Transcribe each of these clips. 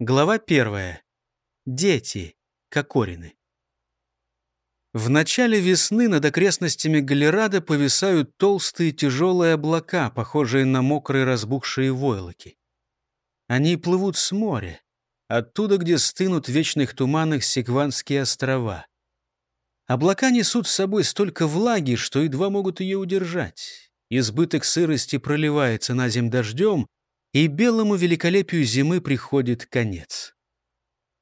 Глава первая. Дети. Кокорины. В начале весны над окрестностями Галерада повисают толстые тяжелые облака, похожие на мокрые разбухшие войлоки. Они плывут с моря, оттуда, где стынут в вечных туманах Секванские острова. Облака несут с собой столько влаги, что едва могут ее удержать. Избыток сырости проливается на земь дождем, и белому великолепию зимы приходит конец.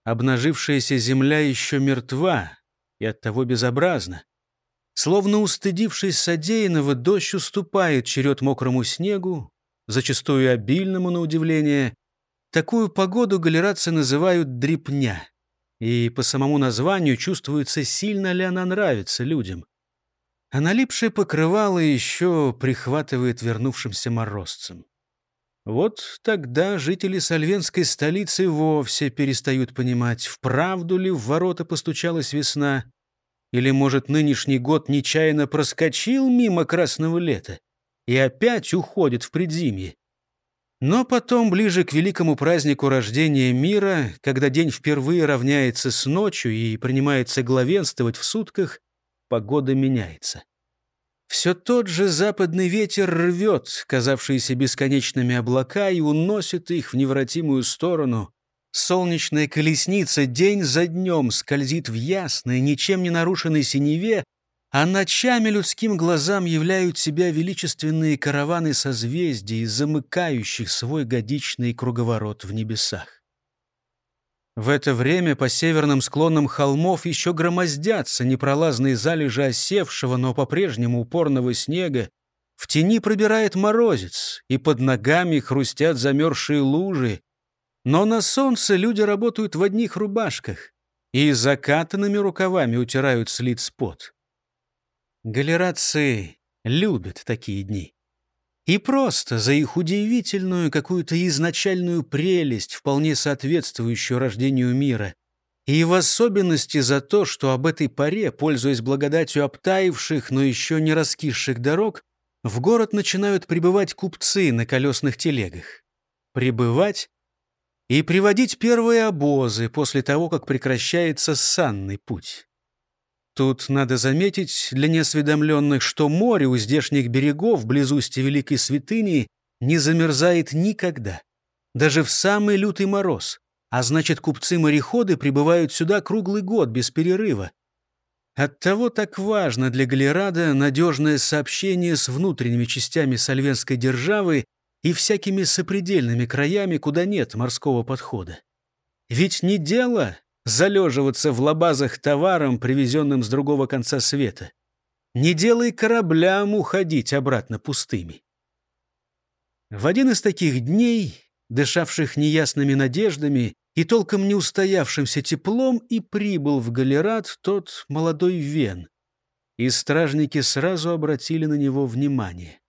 Обнажившаяся земля еще мертва и оттого безобразна. Словно устыдившись содеянного, дождь уступает черед мокрому снегу, зачастую обильному на удивление. Такую погоду галератцы называют «дрипня», и по самому названию чувствуется, сильно ли она нравится людям. А налипшее покрывало еще прихватывает вернувшимся морозцем. Вот тогда жители сальвенской столицы вовсе перестают понимать, вправду ли в ворота постучалась весна, или, может, нынешний год нечаянно проскочил мимо красного лета и опять уходит в предзимье. Но потом, ближе к великому празднику рождения мира, когда день впервые равняется с ночью и принимается главенствовать в сутках, погода меняется. Все тот же западный ветер рвет казавшиеся бесконечными облака и уносит их в невратимую сторону. Солнечная колесница день за днем скользит в ясной, ничем не нарушенной синеве, а ночами людским глазам являют себя величественные караваны созвездий, замыкающих свой годичный круговорот в небесах. В это время по северным склонам холмов еще громоздятся непролазные залежи осевшего, но по-прежнему упорного снега. В тени пробирает морозец, и под ногами хрустят замерзшие лужи. Но на солнце люди работают в одних рубашках и закатанными рукавами утирают с лиц пот. Галерации любят такие дни. И просто за их удивительную какую-то изначальную прелесть, вполне соответствующую рождению мира. И в особенности за то, что об этой паре, пользуясь благодатью обтаивших, но еще не раскисших дорог, в город начинают прибывать купцы на колесных телегах. Прибывать и приводить первые обозы после того, как прекращается санный путь. Тут надо заметить для неосведомленных, что море у здешних берегов, близости Великой Святыни, не замерзает никогда. Даже в самый лютый мороз. А значит, купцы-мореходы прибывают сюда круглый год, без перерыва. Оттого так важно для Галерада надежное сообщение с внутренними частями Сальвенской державы и всякими сопредельными краями, куда нет морского подхода. Ведь не дело залеживаться в лабазах товаром, привезенным с другого конца света. Не делай кораблям уходить обратно пустыми. В один из таких дней, дышавших неясными надеждами и толком не устоявшимся теплом, и прибыл в Галерат тот молодой Вен. И стражники сразу обратили на него внимание.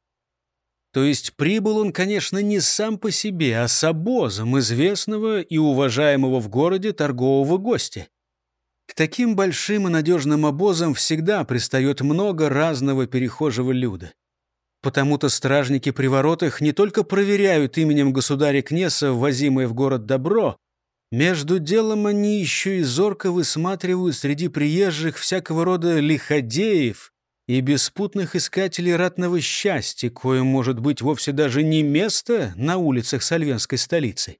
То есть прибыл он, конечно, не сам по себе, а с обозом известного и уважаемого в городе торгового гостя. К таким большим и надежным обозам всегда пристает много разного перехожего люда. Потому-то стражники при воротах не только проверяют именем государя Кнеса ввозимое в город добро, между делом они еще и зорко высматривают среди приезжих всякого рода лиходеев, и беспутных искателей ратного счастья, кое может быть вовсе даже не место на улицах сальвенской столицы.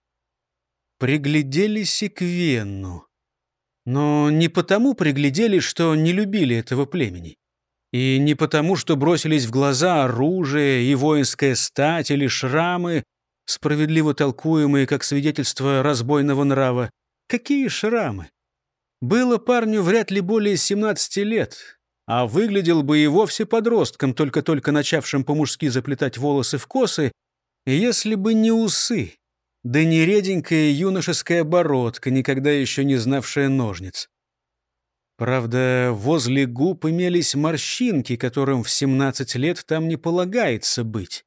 Пригляделись и к Венну. Но не потому пригляделись, что не любили этого племени. И не потому, что бросились в глаза оружие и воинская стать или шрамы, справедливо толкуемые как свидетельство разбойного нрава. Какие шрамы? Было парню вряд ли более 17 лет, а выглядел бы и вовсе подростком, только-только начавшим по-мужски заплетать волосы в косы, если бы не усы, да не реденькая юношеская бородка, никогда еще не знавшая ножниц. Правда, возле губ имелись морщинки, которым в 17 лет там не полагается быть.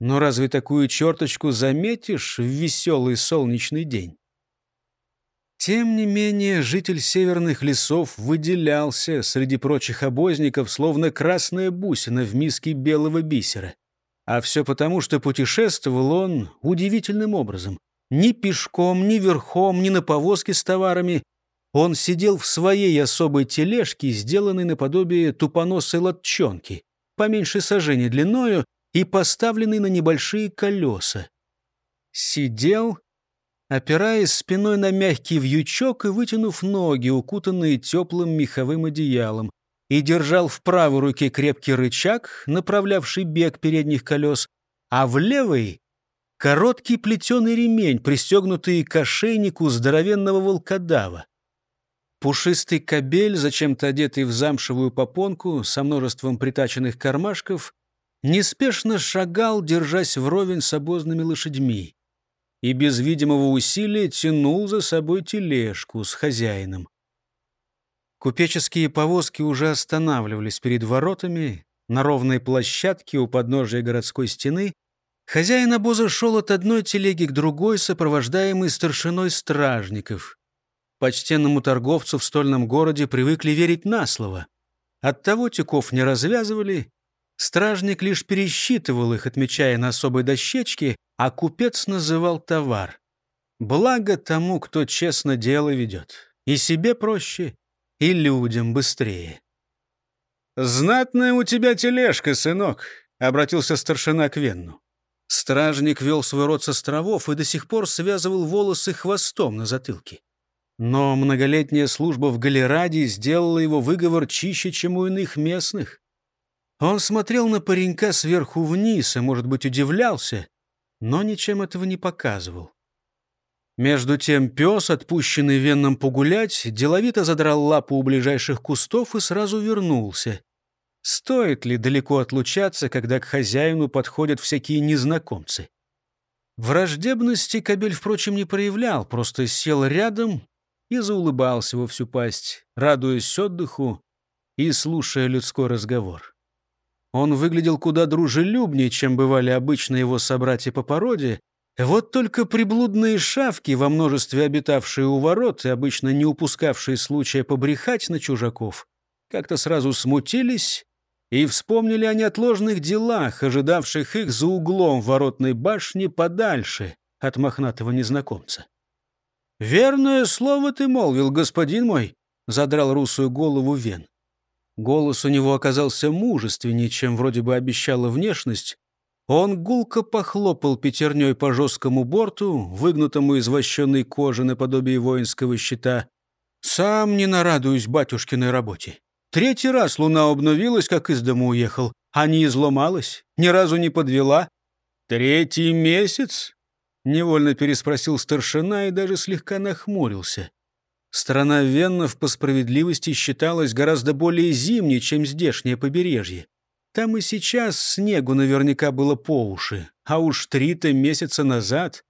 Но разве такую черточку заметишь в веселый солнечный день? Тем не менее, житель северных лесов выделялся среди прочих обозников, словно красная бусина в миске белого бисера. А все потому, что путешествовал он удивительным образом. Ни пешком, ни верхом, ни на повозке с товарами. Он сидел в своей особой тележке, сделанной наподобие тупоносой латчонки, поменьше сажения длиною и поставленной на небольшие колеса. Сидел, опираясь спиной на мягкий вьючок и вытянув ноги, укутанные теплым меховым одеялом, и держал в правой руке крепкий рычаг, направлявший бег передних колес, а в левой — короткий плетеный ремень, пристегнутый к ошейнику здоровенного волкодава. Пушистый кобель, зачем-то одетый в замшевую попонку со множеством притаченных кармашков, неспешно шагал, держась вровень с обозными лошадьми, и без видимого усилия тянул за собой тележку с хозяином. Купеческие повозки уже останавливались перед воротами, на ровной площадке у подножия городской стены. Хозяин обоза шел от одной телеги к другой, сопровождаемый старшиной стражников. Почтенному торговцу в стольном городе привыкли верить на слово. Оттого тюков не развязывали. Стражник лишь пересчитывал их, отмечая на особой дощечке, а купец называл товар. Благо тому, кто честно дело ведет. И себе проще, и людям быстрее. «Знатная у тебя тележка, сынок», — обратился старшина к Венну. Стражник вел свой род с островов и до сих пор связывал волосы хвостом на затылке. Но многолетняя служба в Галераде сделала его выговор чище, чем у иных местных. Он смотрел на паренька сверху вниз и, может быть, удивлялся, но ничем этого не показывал. Между тем пес, отпущенный венном погулять, деловито задрал лапу у ближайших кустов и сразу вернулся. Стоит ли далеко отлучаться, когда к хозяину подходят всякие незнакомцы? Враждебности кобель, впрочем, не проявлял, просто сел рядом и заулыбался во всю пасть, радуясь отдыху и слушая людской разговор. Он выглядел куда дружелюбнее, чем бывали обычно его собратья по породе, вот только приблудные шавки, во множестве обитавшие у ворот и обычно не упускавшие случая побрехать на чужаков, как-то сразу смутились и вспомнили о неотложных делах, ожидавших их за углом воротной башни подальше от мохнатого незнакомца. «Верное слово ты молвил, господин мой», — задрал русую голову Вен. Голос у него оказался мужественнее, чем вроде бы обещала внешность, он гулко похлопал пятерней по жесткому борту, выгнутому из вощенной кожи наподобие воинского щита. «Сам не нарадуюсь батюшкиной работе. Третий раз луна обновилась, как из дома уехал, а не изломалась, ни разу не подвела. Третий месяц?» Невольно переспросил старшина и даже слегка нахмурился. Страна Веннов по справедливости считалась гораздо более зимней, чем здешнее побережье. Там и сейчас снегу наверняка было по уши, а уж три-то месяца назад.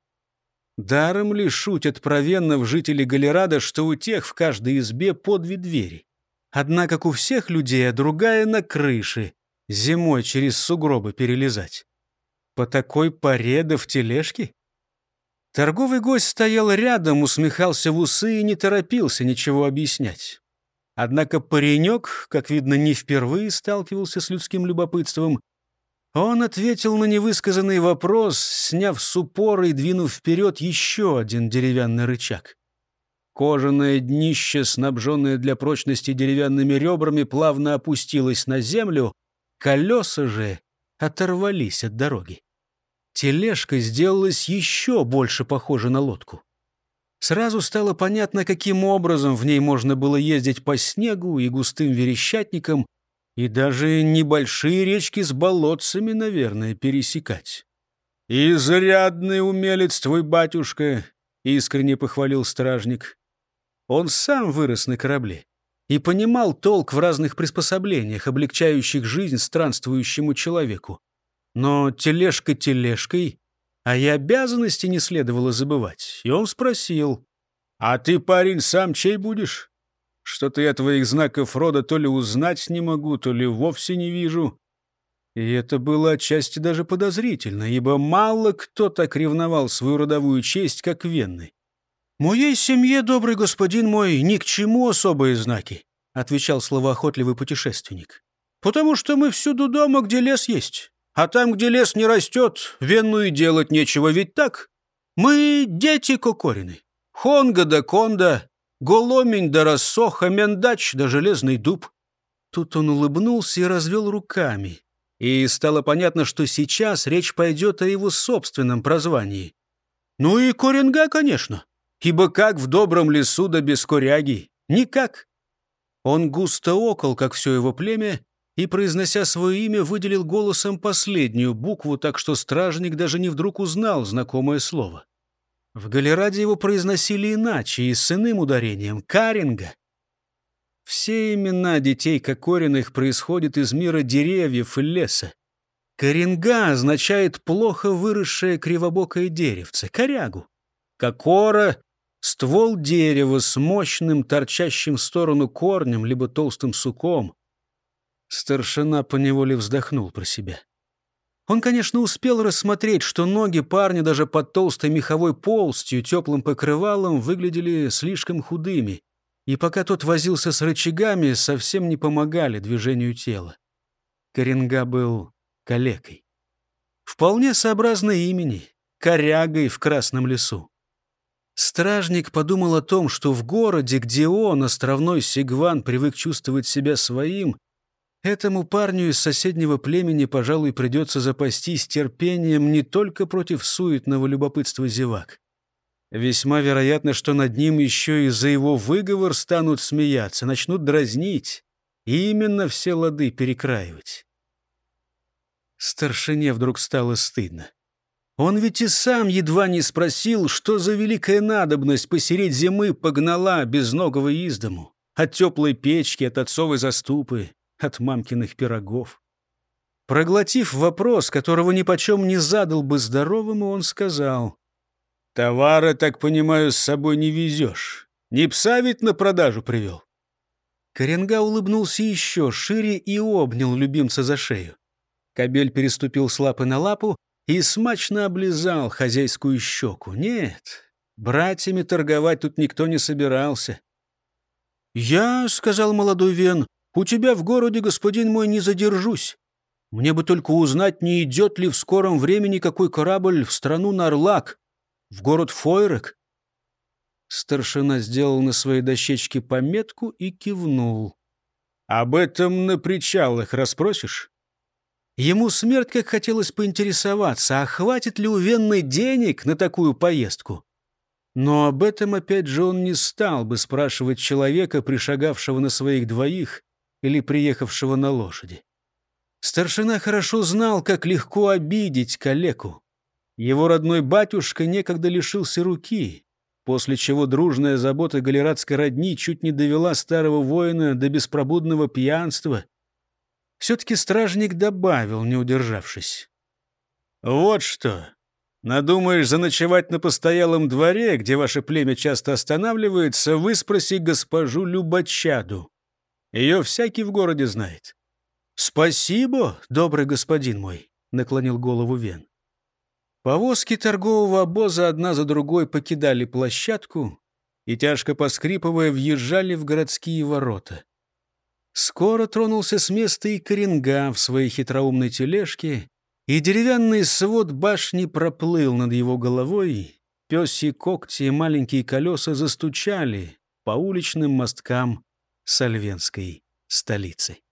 Даром ли шутят про веннов жители Галерада, что у тех в каждой избе по две двери? Одна, как у всех людей, а другая на крыше, зимой через сугробы перелезать. По такой паре да в тележке? Торговый гость стоял рядом, усмехался в усы и не торопился ничего объяснять. Однако паренек, как видно, не впервые сталкивался с людским любопытством. Он ответил на невысказанный вопрос, сняв с упора и двинув вперед еще один деревянный рычаг. Кожаное днище, снабженное для прочности деревянными ребрами, плавно опустилось на землю, колеса же оторвались от дороги. Тележка сделалась еще больше похожа на лодку. Сразу стало понятно, каким образом в ней можно было ездить по снегу и густым верещатникам, и даже небольшие речки с болотцами, наверное, пересекать. «Изрядный умелец твой батюшка!» — искренне похвалил стражник. Он сам вырос на корабле и понимал толк в разных приспособлениях, облегчающих жизнь странствующему человеку. Но тележка тележкой, а и обязанности не следовало забывать. И он спросил, «А ты, парень, сам чей будешь? Что-то я твоих знаков рода то ли узнать не могу, то ли вовсе не вижу». И это было отчасти даже подозрительно, ибо мало кто так ревновал свою родовую честь, как Венны. «Моей семье, добрый господин мой, ни к чему особые знаки», — отвечал словоохотливый путешественник. «Потому что мы всюду дома, где лес есть. А там, где лес не растет, венну и делать нечего, ведь так? Мы дети Кокорины. Хонга да Конда, Голомень да Рассоха, Мендач да Железный дуб. Тут он улыбнулся и развел руками. И стало понятно, что сейчас речь пойдет о его собственном прозвании. Ну и Коренга, конечно. Ибо как в добром лесу да без коряги? Никак. Он густо окол, как все его племя, и, произнося свое имя, выделил голосом последнюю букву, так что стражник даже не вдруг узнал знакомое слово. В Галераде его произносили иначе и с иным ударением — Каринга. Все имена детей Кокориных происходят из мира деревьев и леса. Коренга означает плохо выросшее кривобокое деревце, корягу. Кокора — ствол дерева с мощным, торчащим в сторону корнем, либо толстым суком. Старшина поневоле вздохнул про себя. Он, конечно, успел рассмотреть, что ноги парня даже под толстой меховой полстью, теплым покрывалом выглядели слишком худыми, и пока тот возился с рычагами, совсем не помогали движению тела. Коренга был калекой. Вполне сообразно имени — корягой в Красном лесу. Стражник подумал о том, что в городе, где он, островной Сигван, привык чувствовать себя своим, Этому парню из соседнего племени, пожалуй, придется запастись терпением не только против суетного любопытства зевак. Весьма вероятно, что над ним еще и за его выговор станут смеяться, начнут дразнить и именно все лады перекраивать. Старшине вдруг стало стыдно. Он ведь и сам едва не спросил, что за великая надобность посереть зимы погнала безногого из дому, от теплой печки, от отцовой заступы от мамкиных пирогов. Проглотив вопрос, которого нипочем не задал бы здоровому, он сказал, «Товара, так понимаю, с собой не везешь. Не пса ведь на продажу привел?» Коренга улыбнулся еще шире и обнял любимца за шею. Кобель переступил с лапы на лапу и смачно облизал хозяйскую щеку. Нет, братьями торговать тут никто не собирался. «Я, — сказал молодой Вен, у тебя в городе, господин мой, не задержусь. Мне бы только узнать, не идет ли в скором времени какой корабль в страну Нарлак, в город Фойрек. Старшина сделал на своей дощечке пометку и кивнул. «Об этом на причалах расспросишь?» Ему смерть как хотелось поинтересоваться, а хватит ли у Венны денег на такую поездку. Но об этом опять же он не стал бы спрашивать человека, пришагавшего на своих двоих или приехавшего на лошади. Старшина хорошо знал, как легко обидеть калеку. Его родной батюшка некогда лишился руки, после чего дружная забота галератской родни чуть не довела старого воина до беспробудного пьянства. Все-таки стражник добавил, не удержавшись. «Вот что. Надумаешь заночевать на постоялом дворе, где ваше племя часто останавливается, выспроси госпожу Любачаду. Ее всякий в городе знает. «Спасибо, добрый господин мой», — наклонил голову Вен. Повозки торгового обоза одна за другой покидали площадку и, тяжко поскрипывая, въезжали в городские ворота. Скоро тронулся с места и Коренга в своей хитроумной тележке, и деревянный свод башни проплыл над его головой, пёсьи когти и маленькие колеса застучали по уличным мосткам Сальвенской столицы.